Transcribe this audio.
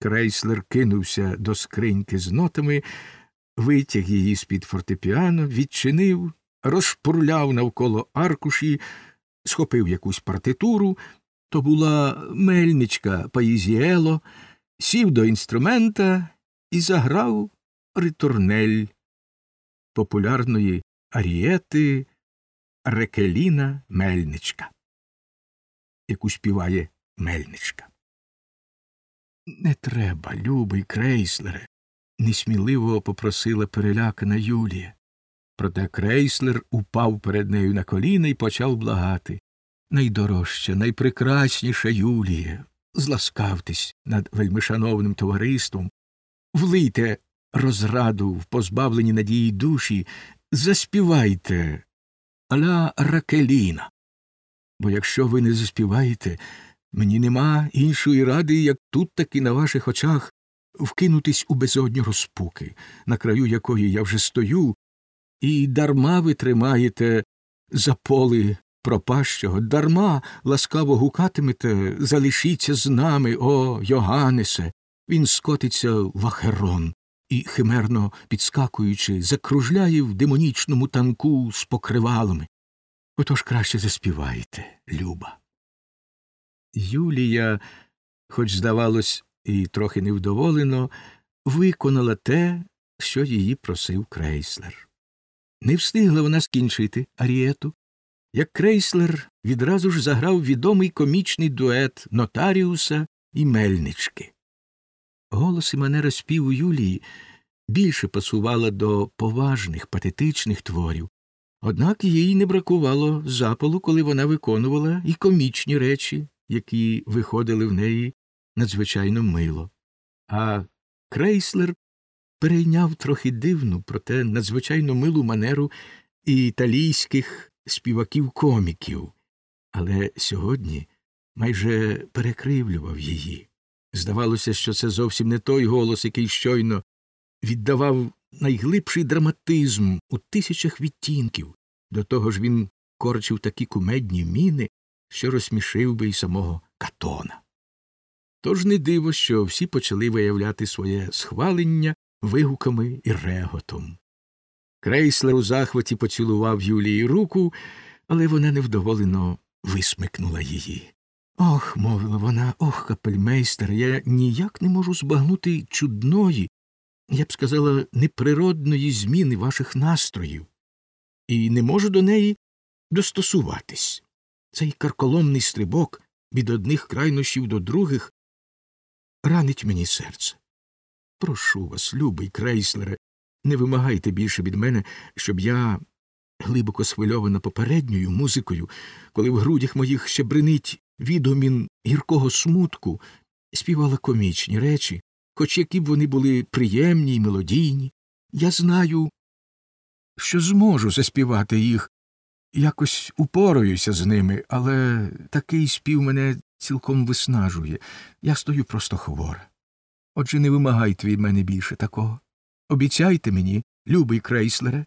Крейслер кинувся до скриньки з нотами, витяг її з під фортепіано, відчинив, розпурляв навколо аркуші, схопив якусь партитуру то була мельничка Паїзіело, сів до інструмента і заграв ритурнель популярної арієти Рекеліна Мельничка, яку співає Мельничка. Не треба, любий крейслере, несміливо попросила перелякана Юлія. Проте крейслер упав перед нею на коліна і почав благати найдорожча, найпрекрасніша Юлія, зласкавтесь над вельмишановним товариством, влийте розраду в позбавленні надії душі, заспівайте ля Ракеліна. Бо якщо ви не заспіваєте, мені нема іншої ради, як тут таки на ваших очах вкинутись у безодню розпуки, на краю якої я вже стою, і дарма ви тримаєте за поли пропащого, дарма ласкаво гукатимете, залишіться з нами, о Йоганнесе. Він скотиться в ахерон і, химерно підскакуючи, закружляє в демонічному танку з покривалами. Отож краще заспівайте, Люба. Юлія, хоч, здавалось, і трохи невдоволено, виконала те, що її просив крейслер. Не встигла вона скінчити арієту, як крейслер відразу ж заграв відомий комічний дует нотаріуса і мельнички. Голос і манера співу Юлії більше пасувала до поважних, патетичних творів, однак їй не бракувало запалу, коли вона виконувала і комічні речі, які виходили в неї надзвичайно мило. А крейслер перейняв трохи дивну, проте надзвичайно милу манеру італійських співаків коміків, але сьогодні майже перекривлював її. Здавалося, що це зовсім не той голос, який щойно віддавав найглибший драматизм у тисячах відтінків, до того ж він корчив такі кумедні міни, що розсмішив би й самого Катона. Тож не диво, що всі почали виявляти своє схвалення вигуками і реготом. Крейслер у захваті поцілував Юлії руку, але вона невдоволено висмикнула її. Ох, мовила вона, ох, капельмейстер, я ніяк не можу збагнути чудної, я б сказала, неприродної зміни ваших настроїв, і не можу до неї достосуватись. Цей карколомний стрибок від одних крайнощів до других ранить мені серце. Прошу вас, любий крейслере, не вимагайте більше від мене, щоб я, глибоко схвильована попередньою музикою, коли в грудях моїх ще бринить відомін гіркого смутку, співала комічні речі, хоч які б вони були приємні й мелодійні. Я знаю, що зможу заспівати їх, якось упораюся з ними, але такий спів мене цілком виснажує. Я стою просто хвора. Отже, не вимагайте від мене більше такого. Обіцяйте мені, любий крейслере,